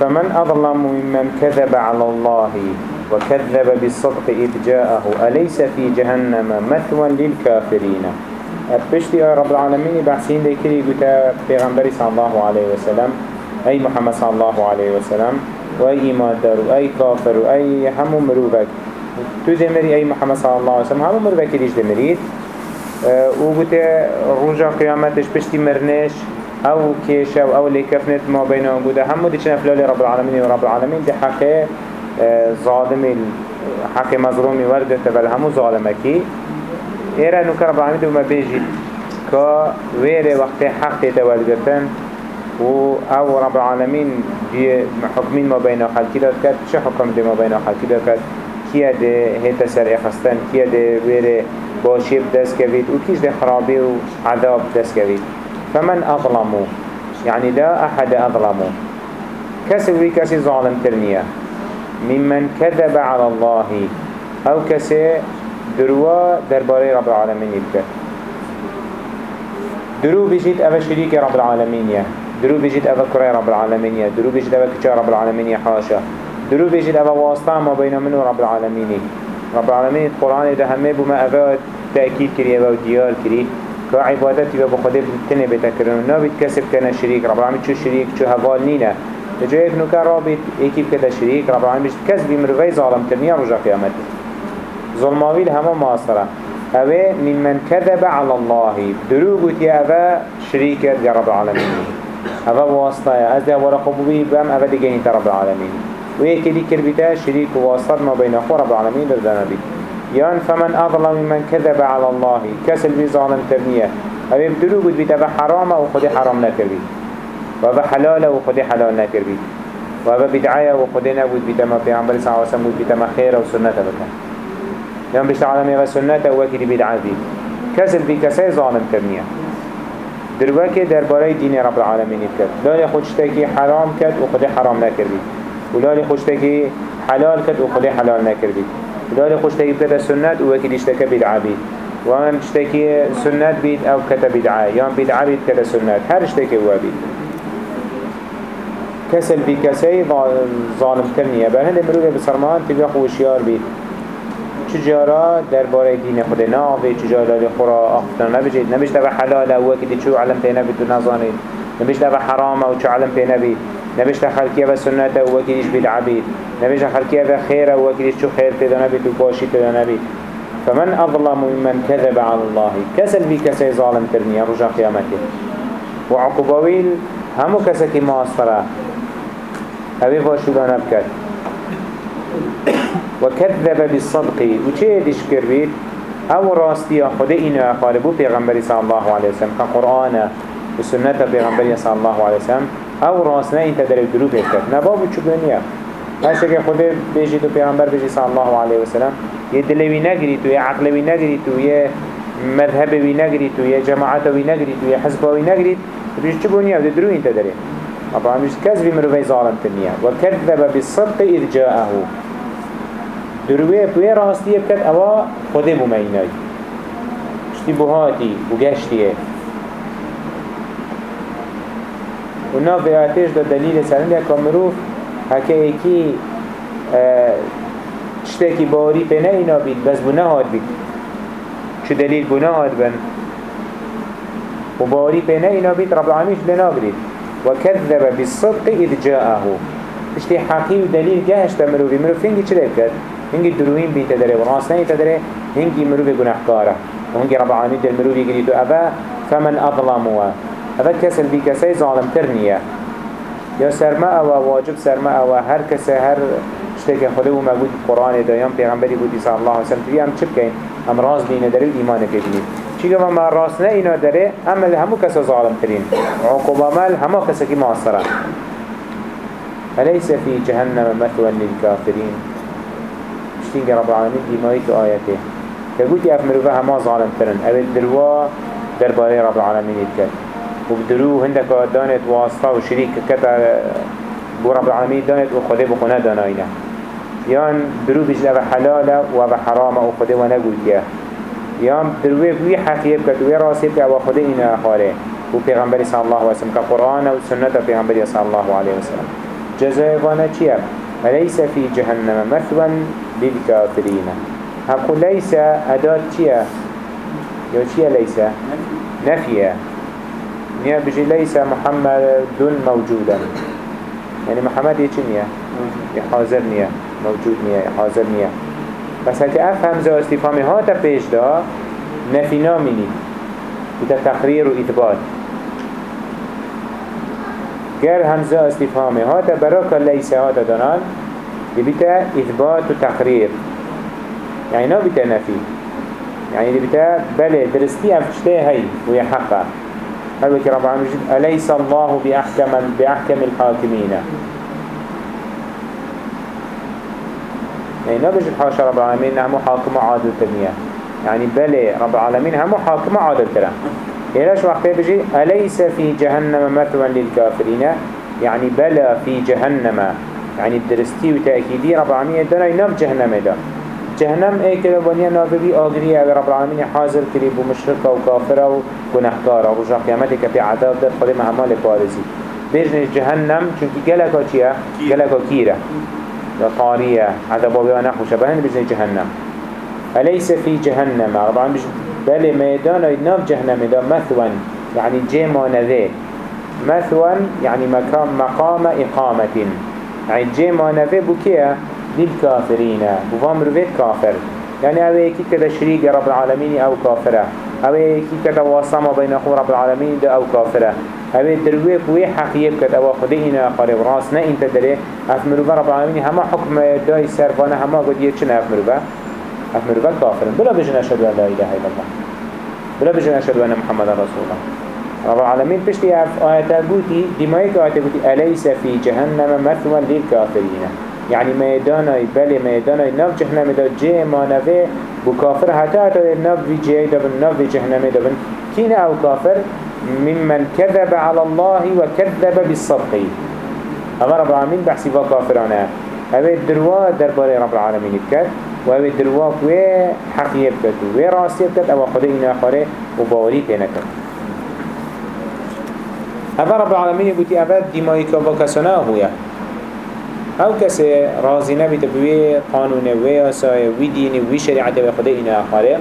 فمن أظلم ممن كذب على الله وكذب بالصدق إذ جاءه أليس في جهنم مثوى للكافرين؟ بشتي رب العالمين بحسين دي كري قتا پیغمبري صلى الله عليه وسلم أي محمد صلى الله عليه وسلم وأي إيمان دار أي كافر وأي همو مروبك. تو دمري أي محمد صلى الله عليه وسلم همو مروبك ليش دمريد أه وقتا رجع قيامتش بشتي مرنش. أو كيشا أو اللي كفنت ما بينهم. قدا همو دي چنف لولي رب العالمين ورب العالمين دي حقه ظالمي حق مظلومي وردة تبال همو ظالمكي إيرا نوكا رب العالمين دوما بيجي كا ويري وقت حق تولدتن و أو رب العالمين دي حكمين ما بين خلقي كد چه حكم دي ما بين خلقي كد كيا دي هيتا سر اخستن كيا دي ويري باشيب دست كويد و كيش دي خرابي و عذاب دست كويد فمن أظلموا يعني لا أحد أظلموا كسوي كسي ظالم ترنية. ممن كذب على الله أو كسي دروا درباري رب العالمين يبكر درو بجيت أبا شريك رب العالمين يا. درو بجيت أبا كري رب العالمين يا. درو بجيت أبا كتشا رب العالمين يا حاشا. درو بجيت أبا واسطة ما بين منه رب العالمين رب العالمين القرآن ده همه بما أبا تأكيد كري أبا وديار كري که عبادتی و بخوده تنه بتکرن نابید کسب کنه شریک. رب العالمین چو شریک چو هوال نینه جای یک نوکر رابید ایکی بکده شریک رب العالمین بشت کس بیمروی ظالم ترنیه رجا قیامتی ظلماویل همه ماصره اوه من كذب على الله. دروغت يا أبا شريكة يا رب العالمين أبا واسطة. يا أزده ولا قبوبي بام أبا دقيني رب العالمين ويكي دي كربتا شريك واسطة ما بين أخو رب العالمين دردنا بي يان فمن أظلم ممن كذب على الله. كسل بي ظالم ترنية أو يبدلو قد بيتا بحرامة وخدي حرام نكربي وابا حلالة وخدي حلال نكربي وابا بدعاية وخدي نبود بيتا ما في عمبر صلى الله عليه وسلم بيتا ما خير وسنة بكا يان بيشت عالمي وسنة وكي بدعاء بي كسل بي كسي ظالم ترنية دروكي درباري دين رب العالمين كد لا يخوشتكي حرام كد وخدي حرام نكربي ولا يخوشتكي حلال كد وخدي حلال نكربي داري خوش تاكي بكتا سنت وكي ديشتكا بدعا بيت وان اشتكي سنت بيت أو كتا بدعا يان بدعا بيت كتا سنت. هر اشتكي هو بيت كسل بي كسي ظالم كرنية بهند مروفة بسرمان تبقى خوشيار بيت چجارا درباره دین خود ناوی چجارا لالی خورا اختنا نبجید نبیش دبا حلاله وکی دی چو علم پی نبید و نظانید نبیش دبا حرامه و چو علم پی نبید نبیش خلقیه و سنته و وکی دیش بدعبید نبيش خلقيا ذا خيرا وكيش شو خير تدا نبي تباشي تدا نبي فمن أظلم ممن كذب على الله. كسل بي كسي ظالم ترنيا رجع قيامته وعقبويل همو كسكي ماصرة أبي فاشو لا نبكت وكذب بالصدق. وچه ديش كربيت أو راستيا خده إنو أخالبو پیغمبری صلى الله عليه وسلم كقرآن وسنة پیغمبری صلى الله عليه وسلم. أو راستنا انت در دروب اكتب نبابو چوبنيا هشته که خود بیجی تو پیغمبر بیجی صلی الله علیه وسلم. یه دلوی نگری تو یه عقلوی نگری تو یه مذهبوی نگری تو یه جماعتوی نگری تو یه حزبوی نگری بیش چه بونیه و درو انت داری اما همیش کذبی مروی ظالم تنیه و بالصدق اذ جاءه. دروی بوی راستیه بکد اوا خوده بومینای شتی بوهاتی؟ و و ناف آتش دا دلیل سرنده که مروف هکه ایکی تشتاكي باري بنا اینا بید بس بنا هاد بید. شو دلیل بنا هاد بن؟ و باري بنا اینا بید رب العالمين لنا بريد وكذب بالصدق إذ جاءه. اشتي حقي ودليل جاهش تمروفي مروفي هنگي چلي بكت هنگي دروين بي تدري وراسنين تدري هنگي مروفي گناهكارا وهنگي رب العالمين دل مروفي قريتو أبا فمن أظلموا أبا كسل بي كسي ظالم ترنيا. یا سرما أو واجب سرما أو هر کس هر شتك خدا و موجود قرآن دایام پیغمبری بودی صلی الله علیه وسلم توی هم چه بکن هم راز دینه داره و ایمان بگیریم چی که ما راست نه اینا داره اما همو کس ظالم ترین. عقوب عمل همه کس که معصرن أليس في جهنم مثوى للكافرين اشتين رب العالمين تو آياته تقول يا أفمروا هما ظالم ترن. أبد دروا درباري رب العالمين يتكلم وبدرو هندك دانت واسطة وشريك كتا بو رب العالمين دانت وخده بخونه داناينا يان درو بجد أبا حلالة وأبا حرامة وخده ونقول كيه يان دروي بوي حقية بكت وي راسي بكت وخده إنا أخاره. وبيغمبري صلى الله عليه وسلم كقرآن وسنة بيغمبري صلى الله عليه وسلم. جزاء وأنا چيه أليس في جهنم مثوى للكافرين هقول ليس أداة چيه يو چيه ليس نفيه نيا بجي ليس محمد دون موجودا. يعني محمد يچي نيا. حاضر نيا. موجود نيا حاضر نيا. بس هكي أفهم زو استفامي هاتا پیش دا نفي نامني بتا تقرير و إثبات. غير همزة استفهامي هاتا براك ليس هاتا دانان بتا إثبات و تقرير يعني نو بتا نفي يعني بتا بلي درستي أفشتي هاي وهي حقا هل رب العالمين أليس الله بأحكم, بأحكم الحاكمين؟ يعني نبج الحاشا رب العالمين همو حاكم عادل تنية. يعني بلي رب العالمين همو حاكم عادل ترى إلاش وقت بيجي؟ أليس في جهنم مثوى للكافرين؟ يعني بلا في جهنم. يعني الدرستي وتأكيدي رب العالمين دانا ينام جهنم دا جهنم اي كده بنيا ناببي آغرية رب العالمين حاضر كريب ومشركة وكافرة ونحكارة ورجع قيامتك في عذاب در خده مهمال بارزي بيجنش جهنم چونكي قلقا چيا قلقا كيرا وقارية عذاب وبيا نحوش بهن بيجنش جهنم. أليس في جهنم؟ رب العالمين بل ميدان ناف جهنم دا مثوى يعني جيما نذي مثوى يعني مقام, مقام إقامة يعني جيما نذي بكيا للكافرين وفام رويت كافر يعني أبي كي كده شريك رب العالمين أو كافرة أبي كي كده وصما بين أخو رب العالمين ده أو كافرة أبي درويك وي حقيب كده أو خدينا قريب راسنا انت دري أفمروا رب العالمين هما حكم داي سرفانا هما قد يتشنا أفمروا أفمروا كافرين بلا بجن أشهد أن لا إله إلا الله. بلا بجن أشهد أن محمد رسول الله. رب العالمين بشتي آيات قوتي دمائك آيات قوتي أليس في جهنم مثوى للكافرين يعني ميدانا بل ميدانا نف جهنم دا جي ما نفي بو كافر حتى حتى نف في جي دبن نف في جهنم دبن كين أو كافر ممن كذب على الله وكذب بالصدق. أما رب العالمين بحسي كافرانا هذا الدروا درباري رب العالمين بكت وهذا الدروا وي حقية بكت وي راسية بكت أو خدينا خاري وباوري تنكت هذا رب العالمين يقول أبد دمائي كبكسنا هو أو کسی راضی نبید بوی قانون وی آسای وی دینی وی شریعت و خدا اینا آخره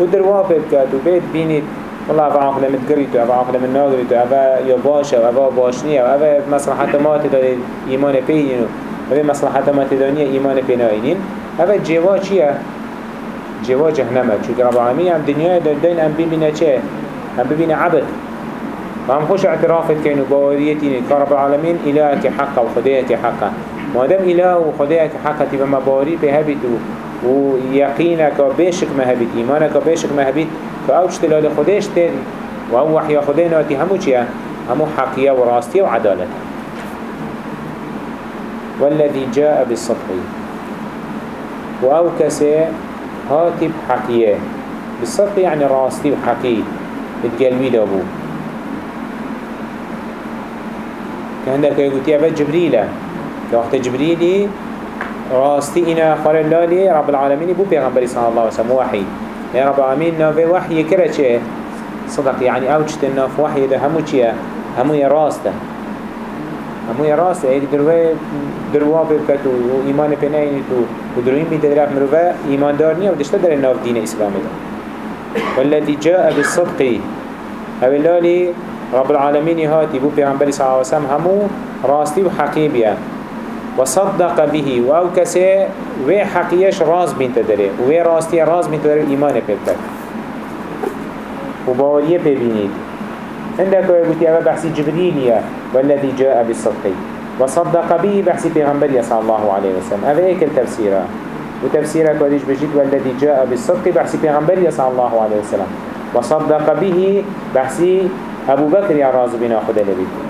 و در وافد کرد و بید بینید والله اوه عقل متگری تو اوه عقل من ناگری تو اوه و اوه باش نیه و اوه مصلحت ما تداری ایمان پیینو و اوه مصلحت ما تداری ایمان پیناینین اوه جوا چیه؟ جوا جهنمه. چون رب العالمین هم دنیای دین هم ببینه چه؟ هم ببینه عبد. هم خوش اعترافت کنو باوریتینی که رب العالمین الهك حقا و خدایت حقا مادم إله وخدایك حقتي بما باري بهبت ويقينك بيشك مهبت إيمانك بيشك مهبت فأوش تلال خديش تن وهو وحي خدي ناتي همو چيا همو حقية وراستية وعدالة والذي جاء بالصدق. وأو كسي هاتب حقية بالصدق يعني راستي وحقي بتقلوي دابو. كان عندك يقول تيابا جبريلا وقت جبريلي راستي إنا خار اللالي رب العالمين بو بيغنبري صلى الله عليه وسلم وحي يا رب العالمين نافي وحي كرا چه؟ صدق يعني اوجت الناف وحي ده همو چيه همو يراسته همو يراسته ايك دروه دروه بكتو وإيمان بناينتو ودروين بيتدرف مروفا إيمان دارنية ودشت در الناف دين إسلامي ده. والذي جاء بالصدق. هذا اللالي رب العالمين هاتي بو بيغنبري صلى الله عليه وسلم همو راستي وحقيبيا وصدق به. و أو کسی و حقیش راز بینت داره. و راستی راز بینت داره ایمان پیبتر و باوریه ببینید. عندك يقول يا بحثي جبريلية والذي جاء بالصدق. وصدق به بحثي پیغمبر صلى الله عليه وسلم. هذا ايك التفسير وتفسيرك وديش بجد والذي جاء بالصدق بحثي پیغمبر صلى الله عليه وسلم. وصدق به بحثي أبو بكر يا راز بنا خدا لبيت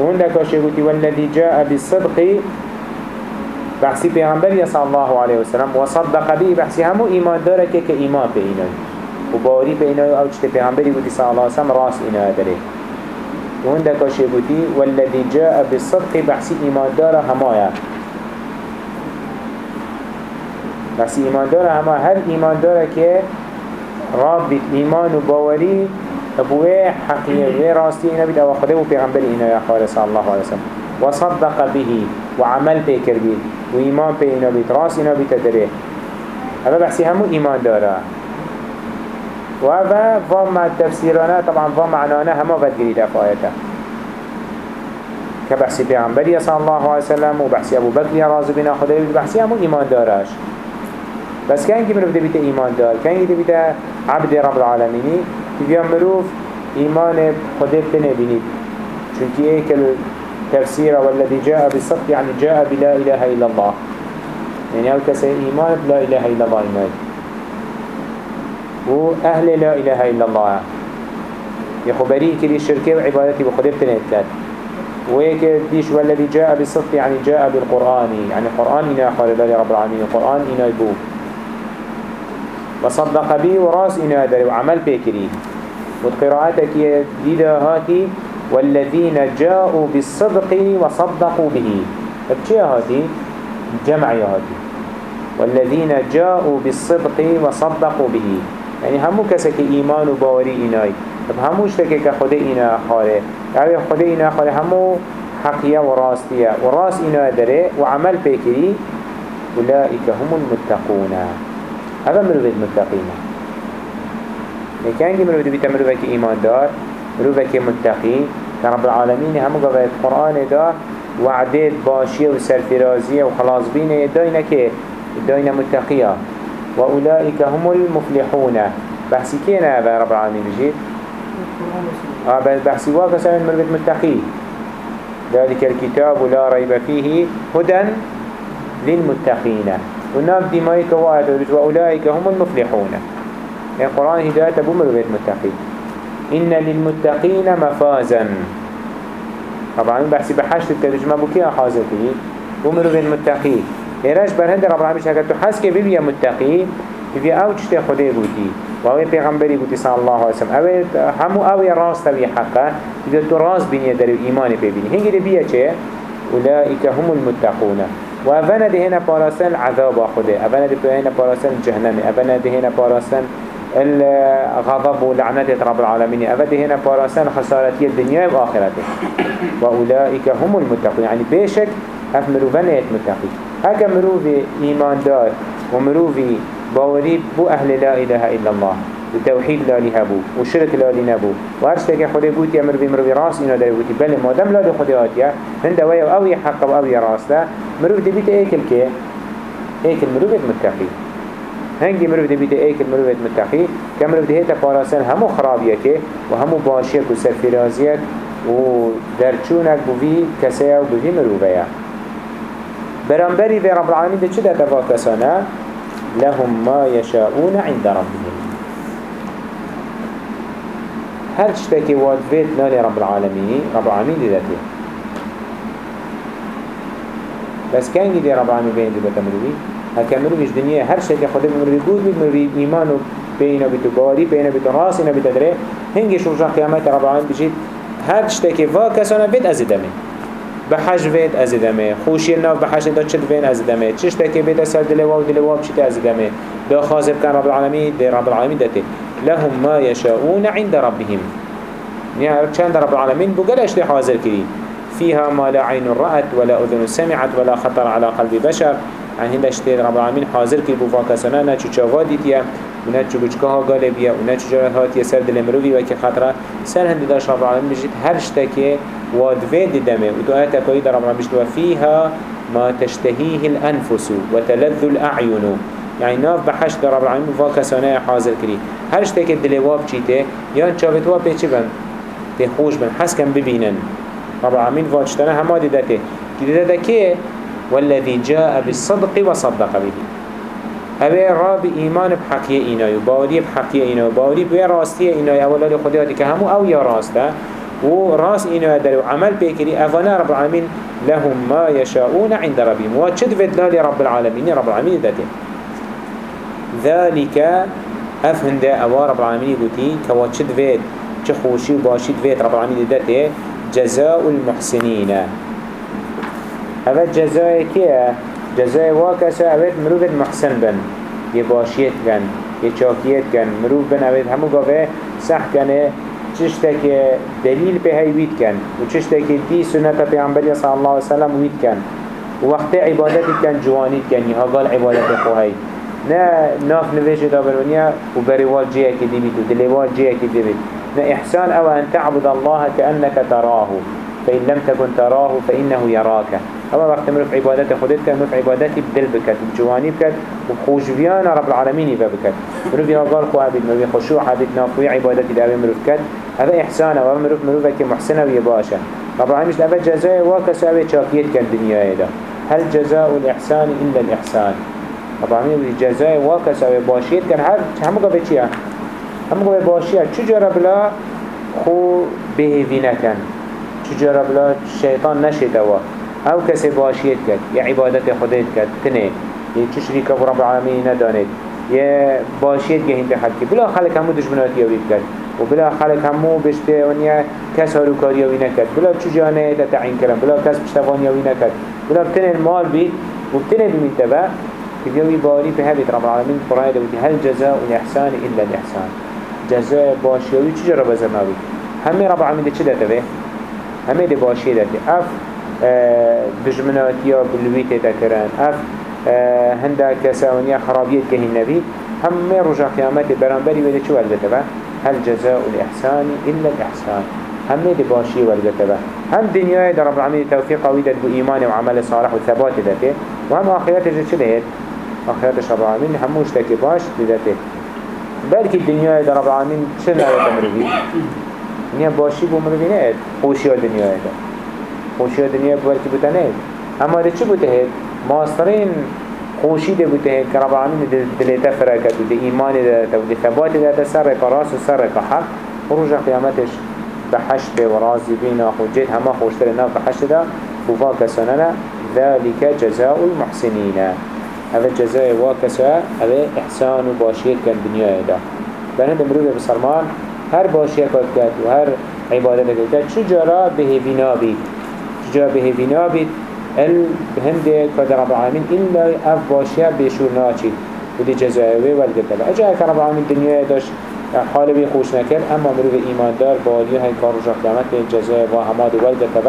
وهندك شيخوتي والذي جاء بالصدق بحثي پیغمبر صلى الله عليه وسلم وصدق به بحثي همو إيمان دارك كإيمان بإيناي وباري بإيناي أو جت پیغمبر يقولي صلى الله عليه وسلم راس إيناي داره. وهندك شيخوتي والذي جاء بالصدق بحثي إيمان دار همايا بحثي إيمان دار هما هل إيمان دارك رابط إيمان وباوري أبوه راستی اینا بید أو خدا و پیغمبر اینا یا خالص الله علیه وسلم. وصدق به وعمل بيكر بيت وإيمان بينا بيت راس إنا بيت دره هذا بحسي همو إيمان داره. وهذا فما تفسيرنا طبعا فما معنانا هما بدقري دفايته كبحسي پیغمبری صلى الله عليه وسلم وبحسي أبو بكر رازو بنا خدای بحسي همو إيمان دارش بس كان كي مروف دبيت إيمان دار كان كي دبيت عبد رب العالمين تبيا مروف خدای بتنه بنيت چونكي ايك التفسير والذي جاء بالصدق يعني جاء بلا إله إلا الله. يعني هل كسي إيمان بلا إله إلا الله إيمان وأهل لا إله إلا الله. يخبريه كلي الشركة وعبادتي بخدای بتنه كات ويك ديش والذي جاء بالصدق يعني جاء بالقرآن. يعني القرآن إنا خالد رب العالمين القرآن إنا يبوه وصدق به وراس إنا داري وعمل بيكري والقراءاتك ديدا هاتي. والذين جاءوا بالصدق وصدقوا به. بچه هاتي. جمع هاتي. والذين جاءوا بالصدق وصدقوا به. يعني همو كسك إيمان وباوري إناي طب همو اشتكي كخده إنا خاله يعني خده إنا خاله همو حقية وراستية وراس إنا داري وعمل بيكري أولئك هم المتقون. هذا مروفة متقين لكن مروفة بيتا مروفة إيمان دار مروفة متقي. كرب العالمين هم قبل القرآن دا وعدد باشية وسرفرازية وخلاص بينا داينا كي داينا متقية. وأولئك هم المفلحون. بحثي كينا رب العالمين بجيت آه بحثي واقع سمين مروفة متقي. ذلك الكتاب لا ريب فيه هدى للمتقين. وناف دمائك واحد وأولئك هم المفلحون. القرآن هداية أبو مروفيت متقين إن للمتقين مفازا. طبعا بحسي بحشت الترجمة بكي أخازة فيه ومروفيت متقين إيراش برهند رب العالمين شكرا تحس كي بيبيا متقين. بيبيا أو تشتي خده بوتي وهو پیغمبری بودی صلی الله علیه وسلم. اوه همو اوه راست توی حقه دیگه تو راست بینی در ایمان ببینی هنگی دی بیا چه؟ اولئیک هم المتقون. و اونا ده هنا پاراسن عذاب خده اونا ده هنا پاراسن جهنم. اونا ده هنا پاراسن الغضب ولعنة رب العالمين. أبدا هنا باراسان خسارتي الدنيا وآخرته. وأولئك هم المتقون. يعني بيشك هف مروفانية متقي هكا مروفي إيمان دار ومروفي باوري بو أهل لا إله إلا الله. التوحيد لا لهبو والشرك لا لنبو وهرشتك خده قوتي أمر بمروفي راس إنو داري قوتي. بل ما دم لا دو خده آتيا هنده ويا أوي حق وأوي راس ده مروف دي بيت إيكل كي؟ إيكل مروف متقي هنگی مروف دي بيت ايكل مروف متقي كمروف دي هيتا پاراسن همو خرابيه كي وهمو باشيك وسرفرازيك ودرچونك بوفي كسيا وبوفي مروفيا برانبري في رب العالمين ده چه ده تفا كسانا لهم ما يشاءون عند ربهم. هر شتكي واد فيت نالي رب العالمين رب العالمين دي ذاته بس كان دي رب العالمين بين دي بتمروي هكا مرويش دنيا هر شتكي خده مروي قود بيت مروي إيمانو بينا بيتو باري بينا بيتو راسنا بيتو دري هنگي شوشا قيامات رب العالمين بجيت هر شتكي فا كسانا بيت أزدامي بحج فيت أزدامي خوشي الناف بحج انتا چد فين أزدامي چشتكي بيت أسر دلوا و دلوا بشت أزدامي دا خازب كان رب العالمين دي رب العالمين داتي لهم ما يشاءون عند ربهم. يعني چند رب العالمين بقلش دي حاضر كري فيها ما لا عين رأت ولا أذن سمعت ولا خطر على قلب بشر. يعني هندش دي رب العالمين حاضر كري بفاكا سنانا چو چاوا ديتيا ونا چو بچكاها غالبيا ونا چو جرهات يسر دل مروي وكي خطرة سر هندي داش رب العالمين بجيت هر شتكي وادفيد دمه. ودو آتا كويد رب العالمين بجيت وفيها ما تشتهيه الأنفس وتلذ الأعين يعني ناف بحشت رب العالمين فاكا سنانا حاضر كري هر شتكي دلواب چيته يان چاوت واب بيچي بند تخوش بن حس كم ببينن رب العالمين فاجتنا هما ديدته ديدته كي والذي جاء بالصدق وصدق به. اوه راب ایمان بحقیه اینای و باوری بحقیه اینای و باوری بوی راستیه اینای أولا لی خودیاتی که همو أو یا راسته و راس اینای در و عمل بکری اولا رب العالمین لهم ما يشاءون عند ربهم. وچد فدلال رب العالمين. رب العالمين ذاته ذلك أفهند أوا رب العالمين قلتي كواتشد فيد چه خوشي وباشيد فيد رب العالمين ذاته جزاء المحسنين. هذا جزاء كيه جزاء واكسا اوید مروف محسن بن. یه باشیت کن یه چاکیت کن مروف بن اوید همو گاوه سح کنه چشتك دليل به هاي ويد كان وچشتك دي سنة پیغمبر صلى الله عليه وسلم ويد كان وقت عبادتي كان جوانيت كان يها قال عبادت خوهي نا ناف نویش دا برونیا و بریوال جيه که دیبید و دلیوال جيه که دیبید نا احسان أو ان تعبد الله كأنك تراه فإن لم تكن تراه فإنه يراك اما وقت مروف عبادت خودت كان مروف عبادتي بدل بكت بجواني بكت وخوشبيان رب العالمين يبا بكت مروف يها قال خواه بيت مروف خشوع بيت نافوي عبادتي دابي مروف كت هذا احسان أو مروف مروف كي محسنه ويباشا رب العالمين مش لأبا جزاء واكس أبا شاكيت كان دنيا هذا هل جزاء الإحسان إلا الإحسان. طبعا جزاء واكس أو باشيت كان هر هم قبل چيا هم قبل باشيا چجرا بلا خو بهيفينا كان چجرا بلا شيطان نشتوا أو كسي باشيت كان يا عبادت خديت كان تنه يتشريك رب العالمين ندانت يا باشيت جهين تحكي بلا خلق همو دشمنات يويد كان وبلا خلق همو بشته ونيا كس هارو كاريا وينا كد بلا چجانه تتعين كرم بلا كس بشتوانيا وينا كد بلا بتنه المال بيت وبتنه بمين تبا كديوي باري في هذه رب العالمين قرآن دوتي هل جزاء الإحسان إلا الإحسان. جزاء باشيوي چجا رب زماوي همي رب العالمين ده چه ده همي ده باشي ده اف دجمناتيا بلويته تكران اف هنده كساونيا خرابيت كهي النبي همي رجع قيامته برانبري وده چه والده تبه هل جزاء الإحسان إلا الإحسان. هم دي باشي والقتبه هم دنيا در رب العالمين توفيق قويدة بإيمان وعمل صالح وثبات ذاته وهم آخرات جد شده آخرات رب العالمين هموش تكي باش لذاته بلكي الدنيا در رب العالمين شنو آيات مروفي دنيا باشي بو مروفي نهد. خوشي الدنيا دا. خوشي الدنيا بلكي بتنهد اما ده چه بتهد ماسترين خوشی ده بوده که رب العالمین دلیتا فرکت و ده ایمان ده و ده ثبات ده ده سر راس و سر حق. و روژ قیامتش بحشت و رازی بین و جد. همه خوشتر ناف بحشت ده. وفا کساننا ذلك جزاء المحسنين هذا جزاء واكسا هذا إحسان وباشيت كان دنيا ده. بنا مروف بسرمان هر باشيت كات و هر عبادت كات شو جرى به بنابي جرى به بنابي ال هنده كده رب العالمين إلا أف باشيا بشور ناچي ودي جزاوي والقتل أجا هكا رب العالمين دنيا داش حال بي خوش نكر أما مروف إيمان دار باليه هاي كار رجع قيامت جزاء وهماد والقتل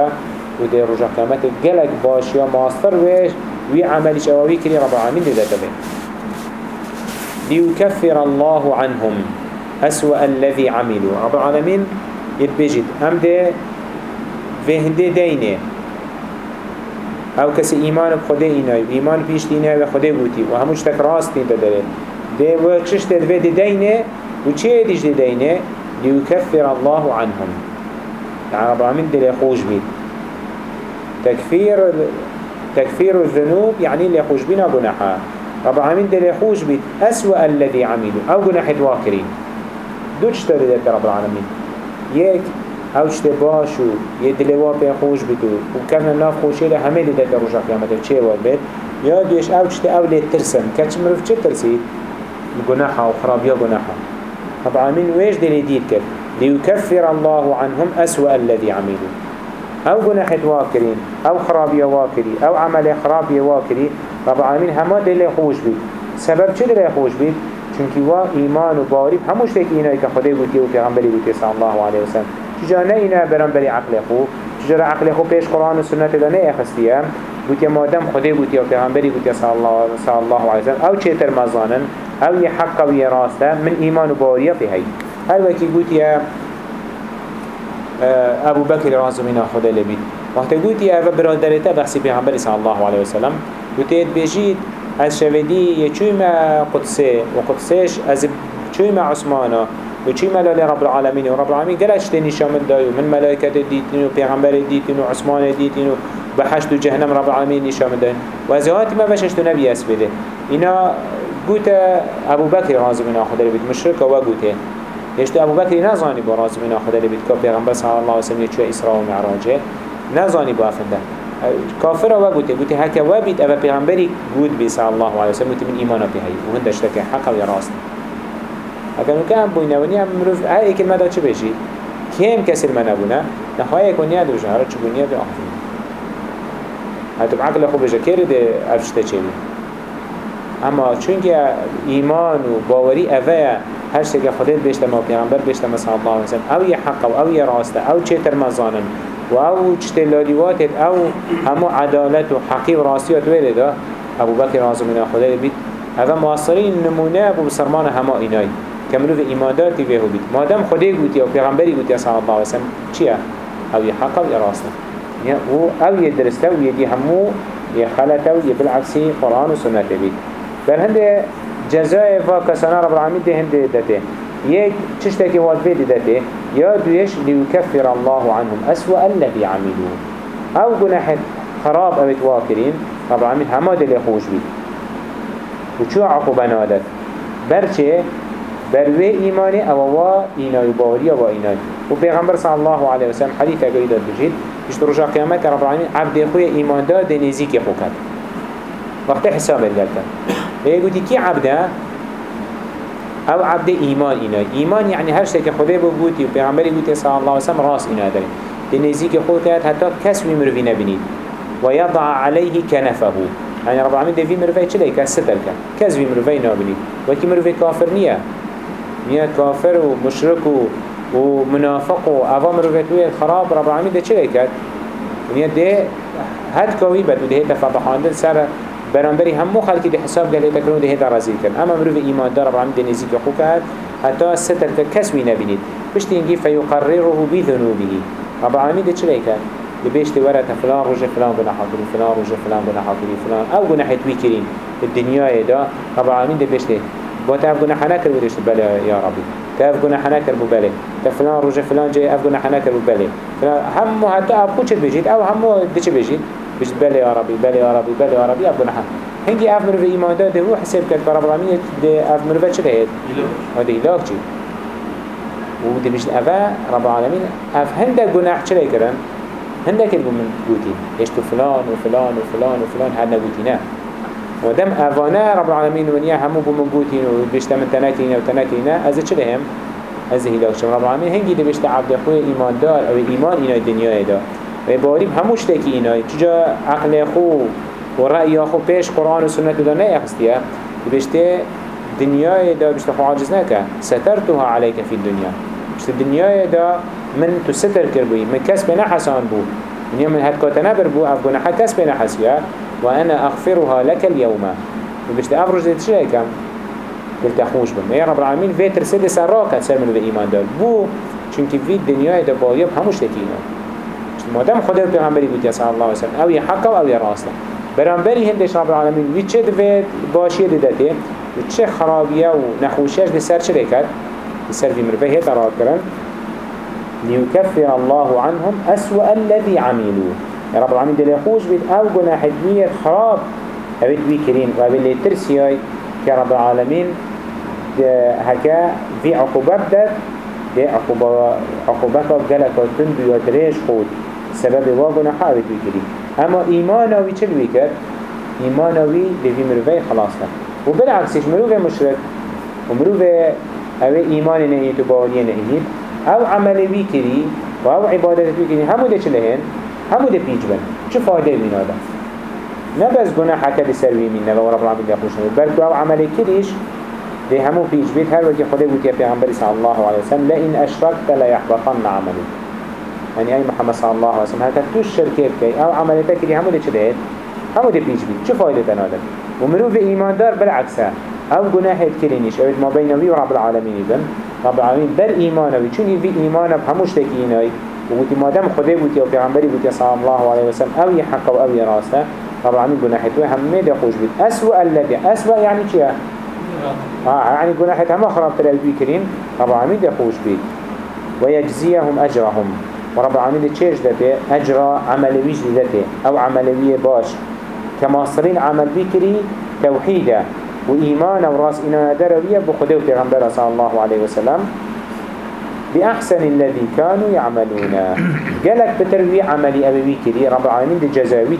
ودي رجع قيامت قلق باشيا ماستر ويش وي عمل شواوي كري رب العالمين دي ذاته ليكفر الله عنهم أسوأ الذي عملوا. رب العالمين يتبجد أم ده فهنده دينه أو کسی ایمان بخوده اینای ایمان پیش دینه و خوده بودی و هموش تک راست دین داره ده و چش تدوه دینه و چه دیش دینه لیکفر الله عنهم. يعني العالمين دل خوش بيت تكفير تكفير الذنوب يعني اللي خوش بينا جناحا رب العالمين دل خوش بيت أسوأ الذي عملوا. أو جناح واكرين دوش تريد رب العالمين يك أو باشو یه دلوا پی خوش بدو و کم ناف خوشی له همه لیده در رجا قیامت. چه وال بید یا دیش أو چه أو لی ترسن کچ مروف چه ترسید گناحا و خرابیا گناحا رب العالمين ويش دلي ديد كر ليكفر الله عنهم أسوأ الذي عملوا. أو جناح واكرين أو خرابية واكري أو عمل خرابية واكري رب العالمين هما دلي خوش بيت سبب چه دلي خوش بيت چونكي وا إيمان و باري هموش تك إينا كخده بوتي و پیغمبری بوتي صلى الله عليه وسلم چجا نه اینا برام بری عقل خو چجا عقل خو پیش قرآن و سنت دا نه اخستیه بودی مادم خدا و پیغمبری بودی صلی الله علیه وسلم. أو چه مزانن؟ أو یه حق و یه راسته من ایمان و باوریه به هی. هر وکی بودی ابو بکر رازو من خدا لبید. وقتی بودی أو برادرته بحثی پیغمبری صلی الله علیه وسلم بودی بجید از شودی یه چوی ما قدسه و قدسش از چوی ما عثمانه. وچی ملال رب العالمین و رب العالمین تنی شامل دایو من ملائکت دیتین و پیغمبر دیتین و عثمان دیتین و بحشت و جهنم رب العالمین نشامل داین و از هاتی ما بشش تو نبی اس بده. اینا گوت ابو بکر رازم اینا خدا بید مشرک و گوته. یشتو ابو بکر نزانی با رازم اینا خدا بید که پیغمبر صلی الله علیه وسلم چه اسراء و معراجه نزانی با افنده. کافر و گوته. گوته هکا و بید أو پیغمبری گود بی صلی الله علیه وسلم من ایمان به هی. و هندش تک حق و راست. اگر نو کم بوینه ونی هم مروف هر ایک المدا چه بشی؟ کم کسی من نبونه نخواه یک ونیا دوشه هر چه بونیه به آخر حتی بعقل خوب بشه کرده افشته چه اما چون که ایمان و باوری اوه هر شتك خدت بيشتا ما پیغمبر بيشتا صلى الله عليه وسلم أو يحق أو يراسته أو چتر مزانن و أو چتلالیوات أو همو عدالت و حقی و راستیات ویده دا؟ ابو بکر رازو من خدا بید هذا معاصرين نمونه ابو بسرمان هما اینای كملو في إيماندار تبيه بيت ما دام خدي قوتي أو پیغمبري قوتي صلى الله عليه وسلم چيا أو يحق أو و أو يدرسته ويدي همو يخلته ويبالعكسي قرآن وسنة بيت بل هنده جزاء فاكسانا رب العالمين ده هنده دته يك تشتكي والبيت دته يا دويش ليكفر الله عنهم أسوأ الذي عملوه أو جناح خراب أو تواكرين رب العالمين هما دل يخوش بيت وشو عقوبة نادت برچه بروي إيماني أو وا إيناي باريا وا إيناي وبيغمبر صلى الله عليه وسلم حديث أقيد بجيد بيشت رجع قيامات رب العالمين عبد خويا إيمان دا دنيزيك يخوكت وقت حساب الجلتا يقول كي عبده أو عبد إيمان إيناي إيمان يعني هر شيء خده بقوتي وبيغمبر يقول صلى الله عليه وسلم راس إينا داري دنيزيك يخوكت حتى كسوي مروفين بنيد ويضع عليه كنفه يعني رب العالمين دفي مروفي چلي كستر كان كسوي مروفي نابنيد وكي مروفي كافر نيه نيا كافر ومشرك ومنافق وأفا مروفيتوية خراب رب العالمين ده چلي كد نيا ده هاد كوي بد وده هيتا فضحاندن سر برانبري همو خلقي ده حساب هيتا كنو ده هيتا رزيل كن أما مروف إيمان ده رب العالمين ده نزيك يقوك هاد حتى ستر كسوي نبينيد بشت ينجي فيقرره بذنوبه رب العالمين ده چلي كد لبيشت ورا فلان رجع فلان بنا حاضرين فلان رجع فلان بنا حاضرين فلان. أو جناح تويكرين الدنيا ده رب العالمين ده بيشته با تاف گناه نکر بودش بله یا ربی تاف گناه نکر بو بله تفلان روز فلان جای اف گناه نکر بو بله همو حتی اف کوچت بجید أو همو دچه بجید بجید بله یا ربی بله یا ربی بله یا ربی اف گناه هنگی اف مروه ایمان داده هو حساب کرد العالمین ده اف مروه چه دهید؟ ده ایلاک. چی؟ و ده بجید افا رب العالمین اف هنده گناه چه کرن؟ هنده کرد من گوتین اشتو فلان و فلان و فلان و فلان هر نگوتی نه. ودم أفانا رب العالمين ونيا همو بمبوتين وبيشتا من تناكينا وتناكينا أزا چه لهم؟ أزا هلاك شم رب العالمين هنگي دي بيشتا عبد خوي إيمان دار أو إيمان إنا الدنيا دا ويباريب هموش تاكي إنا تجا عقل خو ورأي خو بيش قرآن وسنة دا نا يخستيا بيشتا دنيا دا بيشتا خو عاجز ناكا سترتها عليك في الدنيا بيشتا دنيا دا من تستر كربوي من كسب نحسان بو. من يوم من هاد كاتنا بربو أفقنا حد كسب نحسيا وأنا أغفرها لك اليوم. وبشت أفرج كم قلت أخوش بم. يا رب العالمين في ترسل سراك تسر من الإيمان دار. بو چونك في الدنيا ده بايب هموش تكينا ما دام خدا پیغمبری بود صلی الله وسلم أو حق أو یه راست برانبری هندش رب العالمین وی چه دوید باشی دادته و چه خرابیه و نخوشیش سر چه کرد سر في راد كرن. ليكفر الله عنهم أسوأ الذي عملوه رب العالمين. دل يخوش بيت أو جناح دنيا خراب. أبيت بي كرين وأبيت ترسياي كرب العالمين. هكا في عقوبات ده دي عقوبة عقوبات جلك تندو يدريش خود. سبب واجنا حابت بي كرين أما إيمانوي چل بيكر إيمانوي لفي مروفي خلاص وبالعكس مروفي مشرك؟ ومروفي أو إيمان نهيت وباولي نهيت أو عمل بيكري وأو عبادة بيكري همو ده چلهن همو همود پیچ بند چه فایده می آدم؟ نه بس گناه حکر بسر می نه و رب العالمین ده خوش نبود بلکه او عمل کریش ده همو پیچ بید هر وقتی خدا بود یا پیغمبر صلی الله علیہ وسلم لئین اشرکت لیحبطن عملی. یعنی ای محمد صلی الله علیہ وسلم هر تو شرکه بکی او عملتا تکری همو ده چه بید همو ده پیچ بید چه فایده تن آدم؟ و مروف ایمان دار بالعکسه او گناه کرینیش اوید ما بینوی و رب العالمین بن رب العالمین بر ایمانوی. چون این ایمان هموش تکی اینایی. وقلت ما دام خدای بودی و پیغمبری بودی صلی الله علیه وسلم أو یه حق و أو یه راسته رب العالمین گناحت و همه ده خوش بید. اسوأ الذي اسوأ يعني چیه؟ آه. يعني گناحت همه خراب تر البی کرین رب العالمین ده خوش بید. و یجزیهم اجرهم. و رب العالمین چیش دته اجر عملویش دته أو عملوی باش. كماصرين عمل بكري توحيدا وإيمان وراس إنا دروية بخده وتغنبرا صلى الله عليه وسلم بأحسن الذي كانوا يعملون. قالك بتروي عملي أبي كري رب العالمين دي جزاوي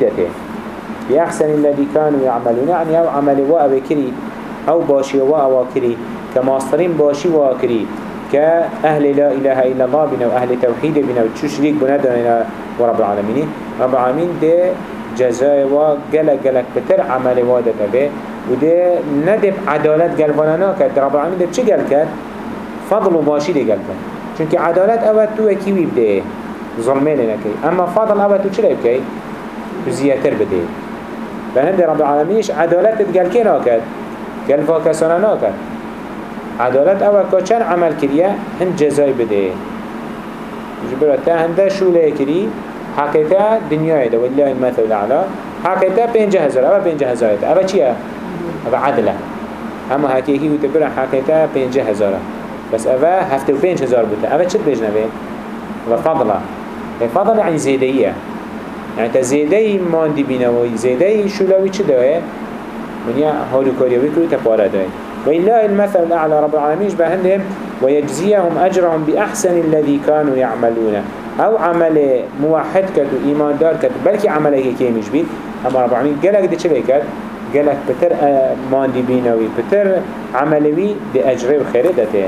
بأحسن الذي كانوا يعملون يعني أو عملي وأبي كري أو باشي وأواكري كماسترين باشي وأكري كأهل لا إله إلا الله بنا وأهل توحيد بنا وتشريك بنا ورب العالمين. رب العالمين دي جزاء وقلق قلق بتر عمل وادته به وده ندب عدالت قلبانا كد رب العالمين ده چه قل كد فضل و باشی لگل چونکه عدالت اول تو کیوی بده ظلمه لنکی اما فضل اول تو چرا بکی؟ تو زیاتر بده بهند رب العالمینش عدالت تگل که ناکد؟ گل فاکسانه ناکد عدالت که چند عمل کریه هند جزای بده جبرا تا هنده شوله کری حقیقه دنیای ده والله المثل الاعلى حقیقه پنجه هزار اول پنجه هزار اول چیه؟ اول عدله اما حقیقی و تبرا حقیقه پنجه هزاره بس اول هفته و پنج هزار بوده اول چه بجنبه؟ و فضله فضل يعني زيدية يعني تزيدي ماندي بينوي زيدي شلوي چه دوه من يا هولو كوريوي كرو تبارا دوه وإلا المثل الأعلى رب العالمين بهندهم ويجزيهم أجرهم بأحسن الذي كانوا يعملون. أو عمل موحد كتو إيمان دار كتو بلكي عمله كيمش بيت أما رب العالمين قالك دي چلي كت قالك بتر ماندي بينوي بتر عملوي دي أجري وخير دته